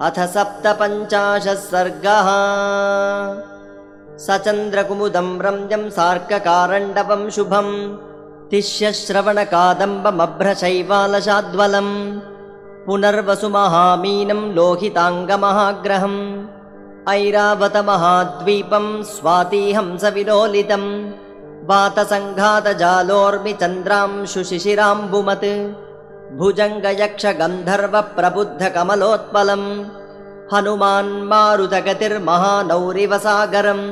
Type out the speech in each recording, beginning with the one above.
अथ सप्तपञ्चाशः सर्गः। स चन्द्रकुमुदं रम्यं सार्ककारण्डवं शुभम्। तिष्यश्रवणकादम्बमभ्रशैवालशाद्वलम्। पुनर्वसुमहामीनं लोहिताङ्गमहाग्रहम्। ऐरावतमहाद्वीपं स्वातिहंसविलोलितम् वातसङ्घातजालोर्मिचन्द्रांशुशिशिराम्बुमत् भुजङ्गयक्षगन्धर्वप्रबुद्धकमलोत्पलम् हनुमान्मारुतगतिर्महानौरिवसागरम्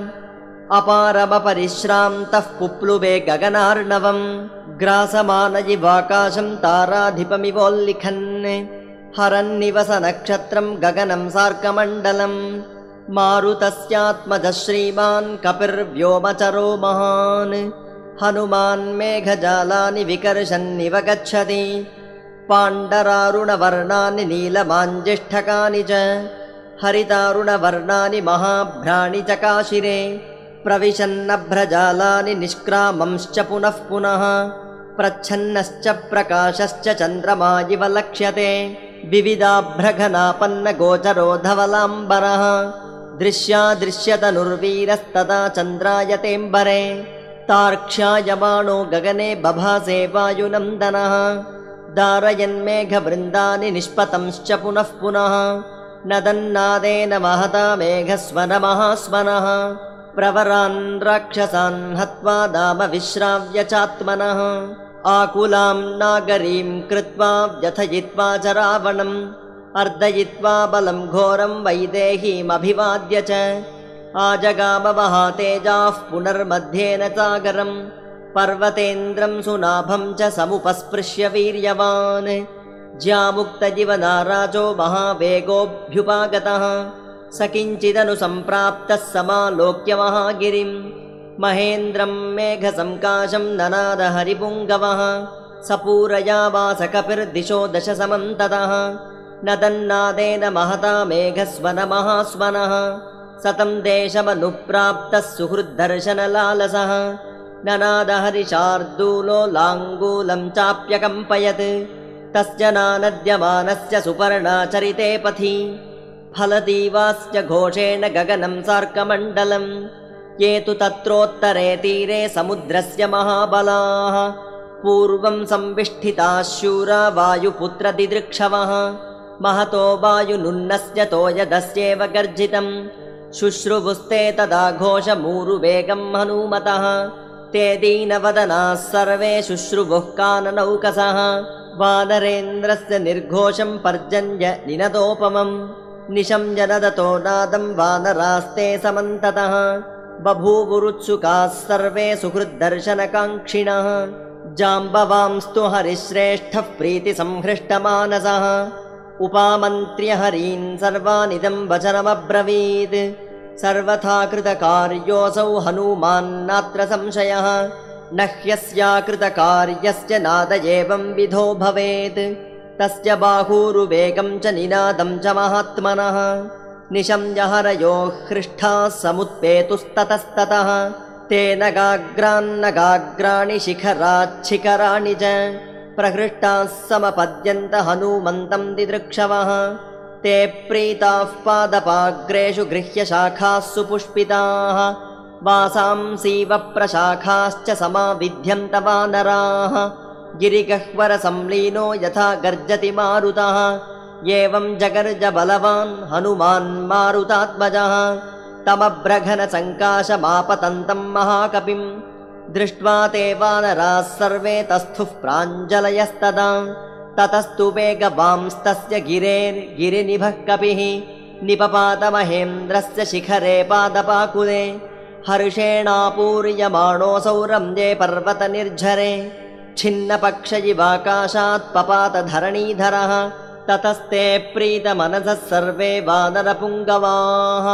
अपारमपरिश्रान्तः पुप्लुवे गगनार्णवम् ग्रासमानयिवाकाशं ताराधिपमिवोल्लिखन् हरन्निवस नक्षत्रं गगनं सार्कमण्डलम् मारुतस्यात्मज श्रीमान् कपिर्व्योमचरो महान् हनुमान् मेघजालानि विकर्षन्निव गच्छति पाण्डरारुणवर्णानि नीलमाञ्जिष्ठकानि च हरितारुणवर्णानि महाभ्राणि चकाशिरे प्रविशन्नभ्रजालानि निष्क्रामंश्च पुनः पुनः प्रच्छन्नश्च प्रकाशश्च चन्द्रमा इव लक्ष्यते विविधाभ्रघनापन्नगोचरो धवलाम्बरः दृश्यादृश्यतनुर्वीरस्तदा चन्द्रायतेऽम्बरे तार्क्ष्यायमाणो गगने बभासे वायुनन्दनः दारयन्मेघवृन्दानि निष्पतंश्च पुनः पुनः। नदन्नादेन महता मेघस्वनमहास्वनः। प्रवरान् राक्षसान् हत्वा दामविश्राव्य चात्मनः। आकुलां नागरीं कृत्वा व्यथयित्वा च रावणम् अर्दयित्वा बलं घोरं वैदेहीमभिवाद्य च। आजगाममहातेजाः पुनर्मध्येन सागरम् पर्वतेन्द्रं सुनाभं च समुपस्पृश्य वीर्यवान्। ज्यामुक्तजिवनाराजो महावेगोऽभ्युपागतः। स किञ्चिदनुसम्प्राप्तः समालोक्य महागिरिं महेन्द्रं मेघसङ्काशं ननाद हरिपुङ्गवः सपूरयावासकपिर्दिशो दशसमन्ततः नदन्नादेन महता मेघस्वनमहास्वनः सतं देशमनुप्राप्तः सुहृद्दर्शनलालसः ननादहरिशार्दूलो लाङ्गूलं चाप्यकम्पयत्। तस्य नानद्यमानस्य सुपर्णाचरिते पथि। फलतीवास्य घोषेण गगनं सार्कमण्डलम्। ये तु तत्रोत्तरे तीरे समुद्रस्य महाबलाः। पूर्वं संविष्ठिताः शूरा वायुपुत्रदिदृक्षवः। महतो वायुनुन्नस्य तोयदस्येव गर्जितम्। शुश्रुवुस्ते तदा घोषमूरुवेगं हनूमतः ते दीनवदनाः सर्वे शुश्रुवुः काननौकसः। वानरेन्द्रस्य निर्घोषं पर्जन्य निनदोपमम् निशं जनदतो नादं वानरास्ते समन्ततः। बभूवुरुत्सुकाः सर्वे सुहृद्दर्शनकाङ्क्षिणः। जाम्बवांस्तु हरिश्रेष्ठः प्रीतिसंहृष्टमानसः। उपामन्त्र्य हरीन् सर्वानिदं वचनमब्रवीत् सर्वथा कृतकार्योऽसौ हनूमान्नात्र संशयः। न ह्यस्याकृतकार्यस्य नाद एवं विधो भवेत्। तस्य बाहूरुवेगं च निनादं च महात्मनः। निशम्यहरयोः हृष्ठाः समुत्पेतुस्ततस्ततः। तेन गाग्रान्नगाग्राणि शिखराच्छिखराणि च। प्रहृष्टाः समपद्यन्त हनूमन्तं दिदृक्षवः ते प्रीताः पादपाग्रेषु गृह्य शाखाः सुपुष्पिताः वासांसीव प्रशाखाश्च समाविध्यन्त वानराः। गिरिगह्वरसंलीनो यथा गर्जति मारुतः। एवं जगर्ज बलवान् हनुमान् मारुतात्मजः। तमभ्रघनसङ्काशमापतन्तं महाकपिं। दृष्ट्वा ते वानराः सर्वे तस्थुः प्राञ्जलयस्तदा ततस्तु वेगवांस्तस्य गिरेर्गिरिनिभः कपिः निपपातमहेन्द्रस्य शिखरे पादपाकुले हर्षेणापूर्यमाणोऽसौ रम्ये पर्वतनिर्झरे छिन्नपक्षयिवाकाशात् पपातधरणीधरः ततस्ते प्रीतमनसः सर्वे वानरपुङ्गवाः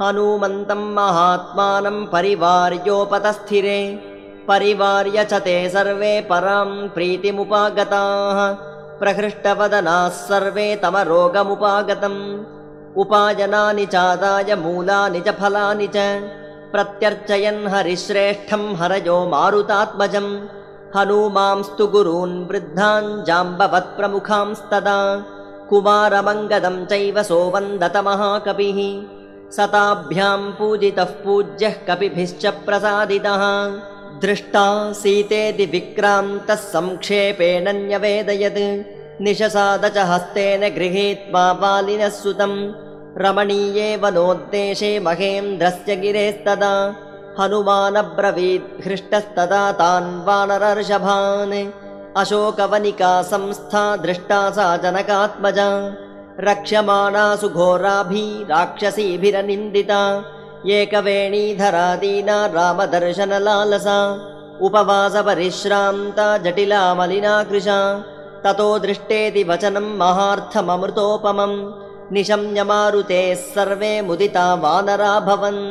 हनूमन्तं महात्मानं परिवार्योपतस्थिरे परिवार्य च ते सर्वे परां प्रीतिमुपागताः प्रहृष्टवदनाः सर्वे तम रोगमुपागतम् उपायनानि चादाय मूलानि च फलानि च। प्रत्यर्चयन् हरिश्रेष्ठं हरयो मारुतात्मजम्। हनूमांस्तु गुरून् वृद्धान् जाम्बवत्प्रमुखांस्तदा। कुमारमङ्गदं चैव सोवन्दतमहाकपिः सताभ्यां पूजितः पूज्यः कपिभिश्च प्रसादितः दृष्टा सीतेति विक्रान्तः संक्षेपेणन्यवेदयत् निशसाद च हस्तेन गृहीत्वा बालिनः सुतम्। रमणीये वनोद्देशे महेन्द्रस्य गिरेस्तदा। हनुमानब्रवीद् हृष्टस्तदा तान् वानरर्षभान्। अशोकवनिका संस्था दृष्टा सा जनकात्मजा। रक्ष्यमाणा सुघोराभि राक्षसीभिरनिन्दिता एकवेणीधरादीना रामदर्शनलालसा उपवासपरिश्रान्ता जटिला मलिना कृशा ततो दृष्टेति वचनं महार्थममृतोपमम् निशम्यमारुतेः सर्वे मुदिता वानराभवन्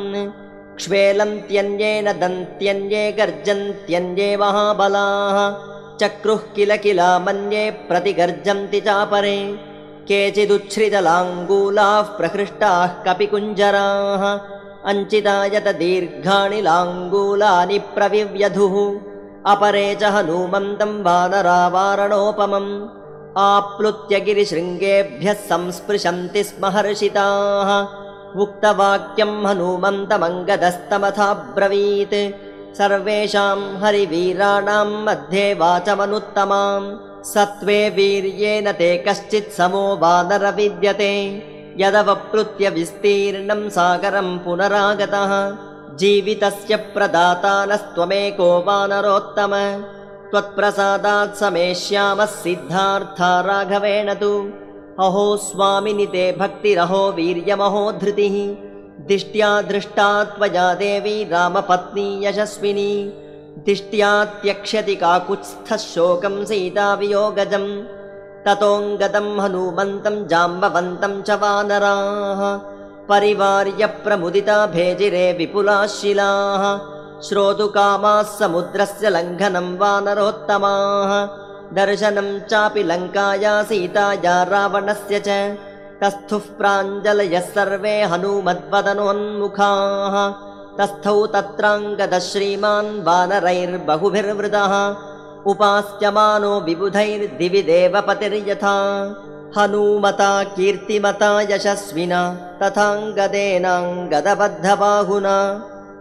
क्ष्वेलन्त्यन्येन दन्त्यन्ये गर्जन्त्यन्ये महाबलाः चक्रुः किल किला मन्ये प्रतिगर्जन्ति चापरे केचिदुच्छ्रितलाङ्गूलाः प्रहृष्टाः कपिकुञ्जराः अञ्चितायत दीर्घाणि लाङ्गूलानि प्रविव्यधुः। अपरे च हनूमन्तं वानरावारणोपमम्। आप्लुत्य गिरिशृङ्गेभ्यः संस्पृशन्ति स्म हर्षिताः। उक्तवाक्यं हनूमन्तमङ्गदस्तमथाब्रवीत् सर्वेषां हरिवीराणां मध्ये वाचमनुत्तमां सत्त्वे वीर्येण ते कश्चित् समो वानर विद्यते यदवप्लुत्य विस्तीर्णं सागरं पुनरागतः जीवितस्य प्रदातानस्त्वमेको वानरोत्तम। त्वत्प्रसादात् समेष्यामः सिद्धार्था राघवेण तु। अहो स्वामिनि ते भक्तिरहो वीर्यमहो धृतिः दिष्ट्या दृष्टा त्वया देवी रामपत्नी यशस्विनी। दिष्ट्या त्यक्ष्यति काकुत्स्थः शोकं सीतावियोगजम् ततोऽङ्गतं हनूमन्तं जाम्बवन्तं च वानराः। परिवार्य प्रमुदिता भेजिरे विपुलाः शिलाः श्रोतुकामाः समुद्रस्य लङ्घनं वानरोत्तमाः। दर्शनं चापि लङ्काया सीताया रावणस्य च। तस्थुः प्राञ्जलयः सर्वे हनूमद्वदनोन्मुखाः। तस्थौ तत्राङ्गदः श्रीमान् वानरैर्बहुभिर्वृतः उपास्यमानो विबुधैर्दिवि देवपतिर्यथा हनूमता कीर्तिमता यशस्विना तथाङ्गदेनाङ्गदबद्धबाहुना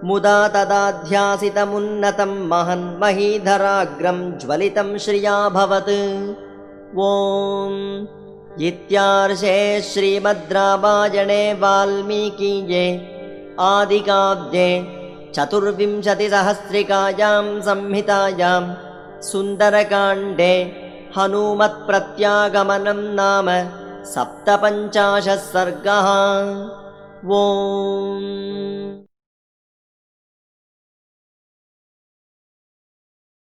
मुदा तदाध्यासितमुन्नतं महन्महीधराग्रं ज्वलितं श्रियाभवत्। ॐ इत्यार्षे श्रीमद् रामायणे वाल्मीकीये आदिकाव्ये चतुर्विंशतिसहस्रिकायां संहितायां सुन्दरकाण्डे हनूमत्प्रत्यागमनं नाम सप्तपञ्चाशः सर्गः ॐ